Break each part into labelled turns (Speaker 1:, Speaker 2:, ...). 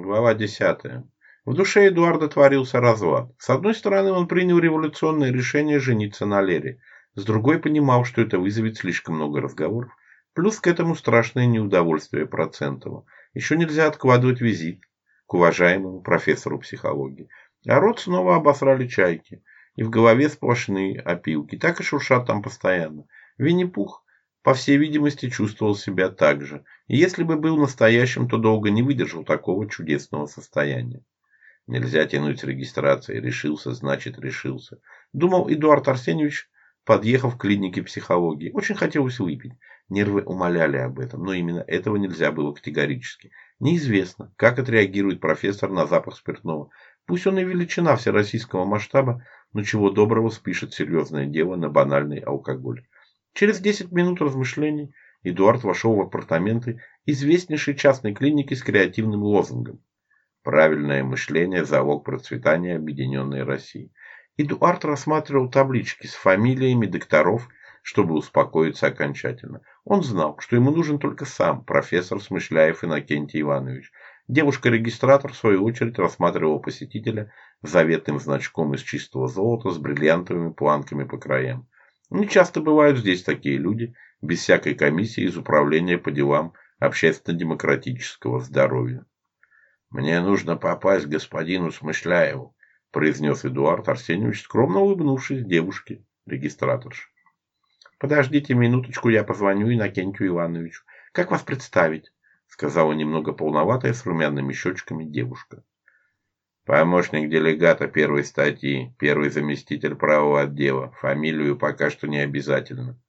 Speaker 1: Глава 10. В душе Эдуарда творился развод. С одной стороны, он принял революционное решение жениться на Лере, с другой понимал, что это вызовет слишком много разговоров, плюс к этому страшное неудовольствие Процентова. Еще нельзя откладывать визит к уважаемому профессору психологии. А рот снова обосрали чайки, и в голове сплошные опилки, так и шуршат там постоянно. Винни-Пух по всей видимости, чувствовал себя так же, и если бы был настоящим, то долго не выдержал такого чудесного состояния. Нельзя тянуть с регистрацией. Решился, значит, решился. Думал Эдуард Арсеньевич, подъехав к клинике психологии. Очень хотелось выпить. Нервы умоляли об этом, но именно этого нельзя было категорически. Неизвестно, как отреагирует профессор на запах спиртного. Пусть он и величина всероссийского масштаба, но чего доброго спишет серьезное дело на банальный алкоголь. Через 10 минут размышлений Эдуард вошел в апартаменты известнейшей частной клиники с креативным лозунгом «Правильное мышление – залог процветания Объединенной России». Эдуард рассматривал таблички с фамилиями докторов, чтобы успокоиться окончательно. Он знал, что ему нужен только сам профессор Смышляев Иннокентий Иванович. Девушка-регистратор, в свою очередь, рассматривала посетителя заветным значком из чистого золота с бриллиантовыми планками по краям. Не часто бывают здесь такие люди, без всякой комиссии из управления по делам общественно-демократического здоровья. «Мне нужно попасть к господину Смышляеву», – произнес Эдуард Арсеньевич, скромно улыбнувшись девушке, регистраторше. «Подождите минуточку, я позвоню Иннокентию Ивановичу. Как вас представить?» – сказала немного полноватая с румяными щечками девушка. Помощник делегата первой статьи, первый заместитель правого отдела. Фамилию пока что не обязательно.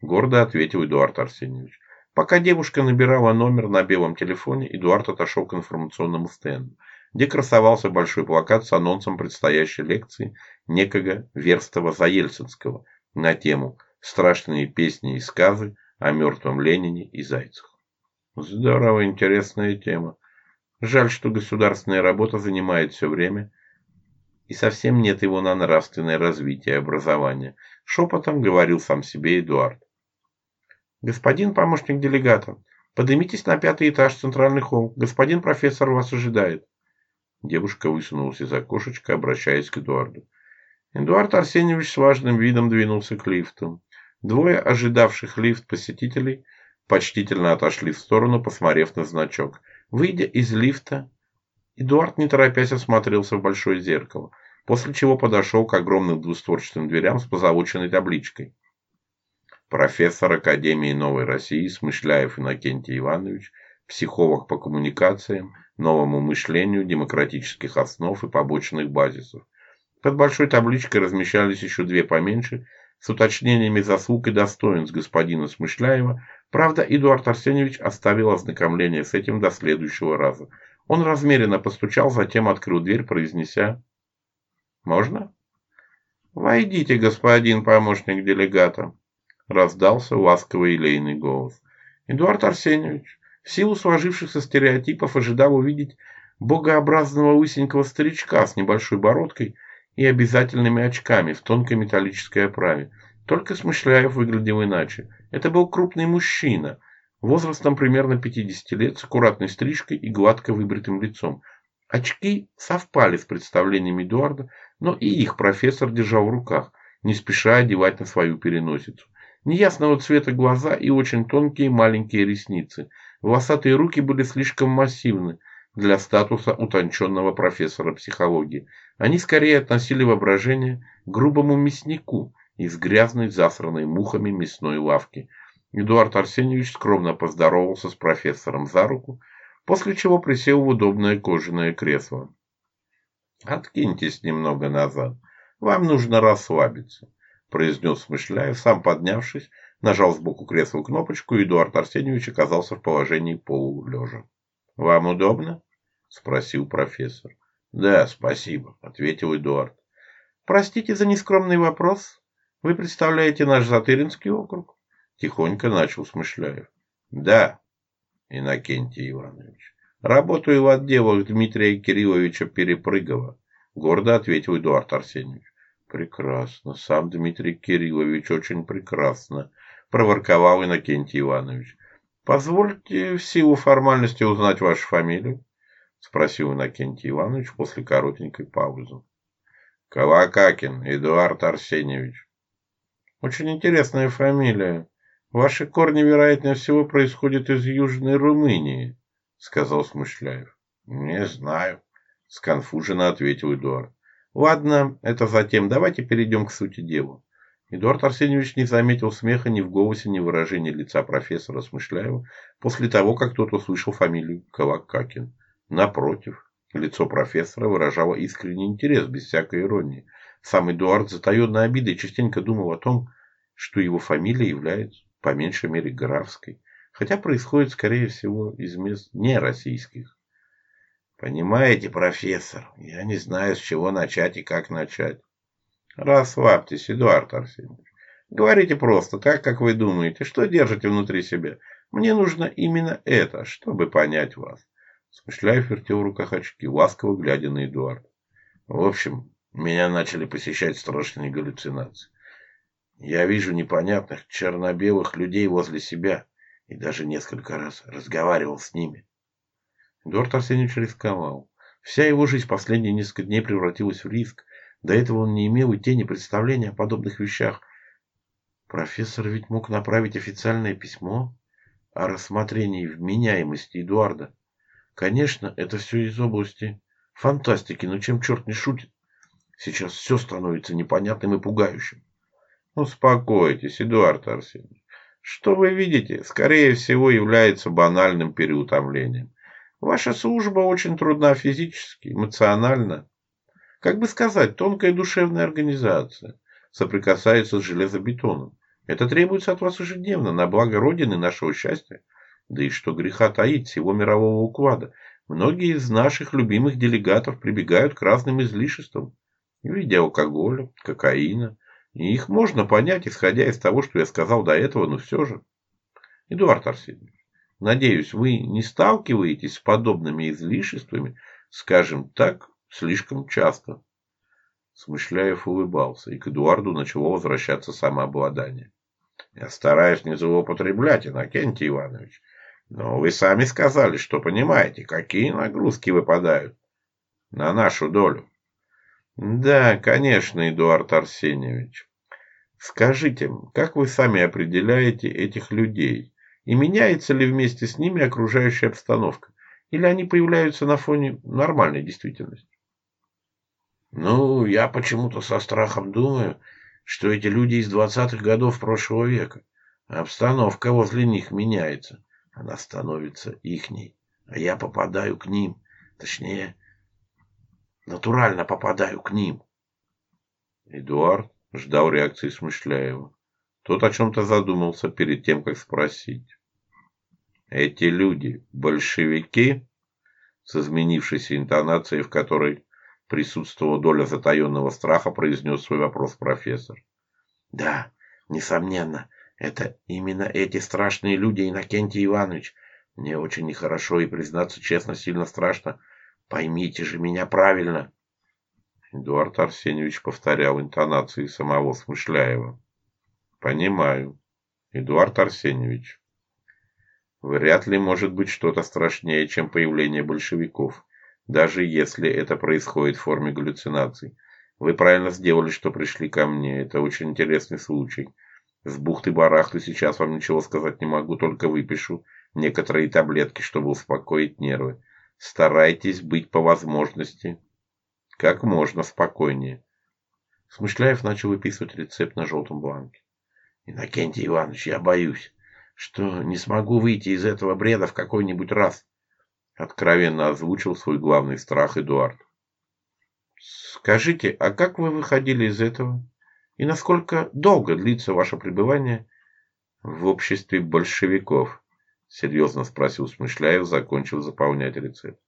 Speaker 1: Гордо ответил Эдуард Арсеньевич. Пока девушка набирала номер на белом телефоне, Эдуард отошел к информационному стенду, где красовался большой плакат с анонсом предстоящей лекции некого Верстова Заельцинского на тему «Страшные песни и сказы о мертвом Ленине и Зайцах». Здорово, интересная тема. Жаль, что государственная работа занимает все время, и совсем нет его на нравственное развитие и образование, шепотом говорил сам себе Эдуард. Господин помощник делегата, поднимитесь на пятый этаж центральный холл. Господин профессор вас ожидает. Девушка высунулась из окошечка, обращаясь к Эдуарду. Эдуард Арсеньевич с важным видом двинулся к лифту. Двое ожидавших лифт посетителей почтительно отошли в сторону, посмотрев на значок, Выйдя из лифта, Эдуард не торопясь осмотрелся в большое зеркало, после чего подошел к огромным двустворчатым дверям с позолоченной табличкой. Профессор Академии Новой России Смышляев Иннокентий Иванович, психолог по коммуникациям, новому мышлению, демократических основ и побочных базисов. Под большой табличкой размещались еще две поменьше, с уточнениями заслуг и достоинств господина Смышляева Правда, Эдуард Арсеньевич оставил ознакомление с этим до следующего раза. Он размеренно постучал, затем открыл дверь, произнеся «Можно?» «Войдите, господин помощник делегата», – раздался ласковый елейный голос. Эдуард Арсеньевич в силу сложившихся стереотипов ожидал увидеть богообразного лысенького старичка с небольшой бородкой и обязательными очками в тонкой металлической оправе – только Смышляев выглядел иначе. Это был крупный мужчина, возрастом примерно 50 лет, с аккуратной стрижкой и гладко выбритым лицом. Очки совпали с представлением Эдуарда, но и их профессор держал в руках, не спеша одевать на свою переносицу. Неясного цвета глаза и очень тонкие маленькие ресницы. Волосатые руки были слишком массивны для статуса утонченного профессора психологии. Они скорее относили воображение к грубому мяснику – из грязной, засранной мухами мясной лавки. Эдуард Арсеньевич скромно поздоровался с профессором за руку, после чего присел в удобное кожаное кресло. «Откиньтесь немного назад. Вам нужно расслабиться», — произнес Смышляев, сам поднявшись, нажал сбоку кресла кнопочку, и Эдуард Арсеньевич оказался в положении полулежа. «Вам удобно?» — спросил профессор. «Да, спасибо», — ответил Эдуард. «Простите за нескромный вопрос», вы представляете наш Затыринский округ? Тихонько начал Смышляев. Да, Иннокентий Иванович. Работаю в отделах Дмитрия Кирилловича Перепрыгова, гордо ответил Эдуард Арсеньевич. Прекрасно, сам Дмитрий Кириллович очень прекрасно, проворковал Иннокентий Иванович. Позвольте в силу формальности узнать вашу фамилию, спросил Иннокентий Иванович после коротенькой паузы. Кавакакин Эдуард Арсеньевич, очень интересная фамилия. Ваши корни, вероятнее всего, происходят из Южной Румынии, сказал Смышляев. Не знаю, сконфуженно ответил Эдуард. Ладно, это затем. Давайте перейдем к сути дела. Эдуард Арсеньевич не заметил смеха ни в голосе, ни в выражении лица профессора Смышляева после того, как тот услышал фамилию Калакакин. Напротив, лицо профессора выражало искренний интерес, без всякой иронии. Сам Эдуард, затаенный обидой, частенько думал о том, что его фамилия является, по меньшей мере, графской, хотя происходит, скорее всего, из мест не российских. Понимаете, профессор, я не знаю, с чего начать и как начать. Расслабьтесь, Эдуард Арсеньевич. Говорите просто, так, как вы думаете, что держите внутри себя. Мне нужно именно это, чтобы понять вас. Смышляев вертел в руках очки, ласково глядя на Эдуард. В общем, меня начали посещать страшные галлюцинации. Я вижу непонятных черно-белых людей возле себя и даже несколько раз разговаривал с ними. Эдуард Арсеньевич рисковал. Вся его жизнь последние несколько дней превратилась в риск. До этого он не имел и тени представления о подобных вещах. Профессор ведь мог направить официальное письмо о рассмотрении вменяемости Эдуарда. Конечно, это все из области фантастики, но чем черт не шутит? Сейчас все становится непонятным и пугающим. Ну, успокойтесь, Эдуард Арсеньевич. Что вы видите, скорее всего, является банальным переутомлением. Ваша служба очень трудна физически, эмоционально. Как бы сказать, тонкая душевная организация соприкасается с железобетоном. Это требуется от вас ежедневно, на благо Родины, нашего счастья. Да и что греха таить, всего мирового уклада. Многие из наших любимых делегатов прибегают к разным излишествам в виде алкоголя, кокаина. И их можно понять, исходя из того, что я сказал до этого, но все же. Эдуард Арсеньевич, надеюсь, вы не сталкиваетесь с подобными излишествами, скажем так, слишком часто. Смышляев улыбался, и к Эдуарду начало возвращаться самообладание. Я стараюсь не злоупотреблять, Иннокентий Иванович. Но вы сами сказали, что понимаете, какие нагрузки выпадают на нашу долю. Да, конечно, Эдуард Арсеньевич. Скажите, как вы сами определяете этих людей? И меняется ли вместе с ними окружающая обстановка? Или они появляются на фоне нормальной действительности? Ну, я почему-то со страхом думаю, что эти люди из двадцатых годов прошлого века. А обстановка возле них меняется. Она становится ихней. А я попадаю к ним. Точнее, натурально попадаю к ним. Эдуард ждал реакции Смышляева. Тот о чем-то задумался перед тем, как спросить. «Эти люди – большевики?» С изменившейся интонацией, в которой присутствовала доля затаенного страха, произнес свой вопрос профессор. «Да, несомненно, это именно эти страшные люди, Иннокентий Иванович. Мне очень нехорошо и, признаться честно, сильно страшно, Поймите же меня правильно. Эдуард Арсеньевич повторял интонации самого Смышляева. Понимаю. Эдуард Арсеньевич. Вряд ли может быть что-то страшнее, чем появление большевиков, даже если это происходит в форме галлюцинаций. Вы правильно сделали, что пришли ко мне. Это очень интересный случай. С бухты-барахты сейчас вам ничего сказать не могу, только выпишу некоторые таблетки, чтобы успокоить нервы старайтесь быть по возможности как можно спокойнее. Смышляев начал выписывать рецепт на желтом бланке. «Иннокентий Иванович, я боюсь, что не смогу выйти из этого бреда в какой-нибудь раз», откровенно озвучил свой главный страх Эдуард. «Скажите, а как вы выходили из этого? И насколько долго длится ваше пребывание в обществе большевиков?» — серьезно спросил Смышляев, закончив заполнять рецепт.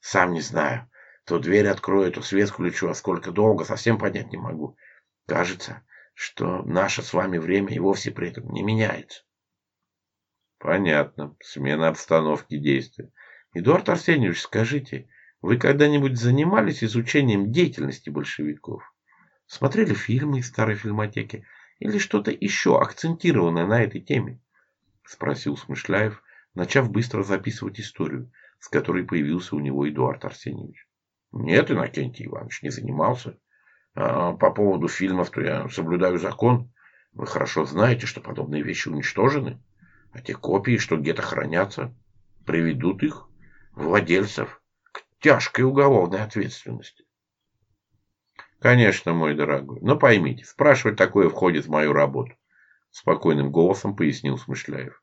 Speaker 1: «Сам не знаю. То дверь открою, то свет включу, а сколько долго, совсем понять не могу. Кажется, что наше с вами время и вовсе при этом не меняется». «Понятно. Смена обстановки действия. Эдуард Арсеньевич, скажите, вы когда-нибудь занимались изучением деятельности большевиков? Смотрели фильмы из старой фильмотеки или что-то еще акцентированное на этой теме?» – спросил Смышляев, начав быстро записывать историю, с которой появился у него Эдуард Арсеньевич. «Нет, Иннокентий Иванович, не занимался. А по поводу фильмов-то я соблюдаю закон. Вы хорошо знаете, что подобные вещи уничтожены, а те копии, что где-то хранятся, приведут их, владельцев, к тяжкой уголовной ответственности». «Конечно, мой дорогой, но поймите, спрашивать такое входит в мою работу. — спокойным голосом пояснил Смышляев.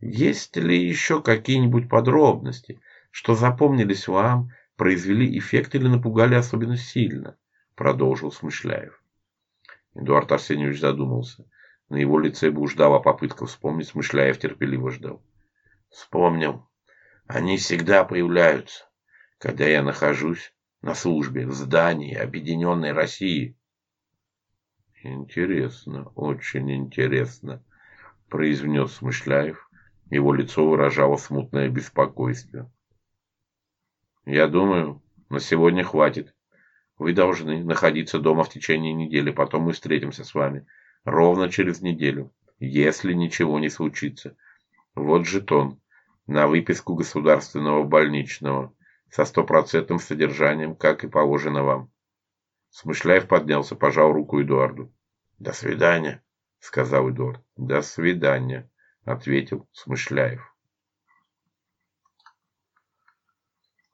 Speaker 1: «Есть ли еще какие-нибудь подробности, что запомнились вам, произвели эффект или напугали особенно сильно?» — продолжил Смышляев. Эдуард Арсеньевич задумался. На его лице блуждала попытка вспомнить, Смышляев терпеливо ждал. «Вспомнил. Они всегда появляются, когда я нахожусь на службе в здании Объединенной России. «Интересно, очень интересно», — произнес Смышляев. Его лицо выражало смутное беспокойство. «Я думаю, на сегодня хватит. Вы должны находиться дома в течение недели, потом мы встретимся с вами. Ровно через неделю, если ничего не случится. Вот жетон на выписку государственного больничного со стопроцентным содержанием, как и положено вам. Смышляев поднялся, пожал руку Эдуарду. «До свидания», — сказал Эдуард. «До свидания», — ответил Смышляев.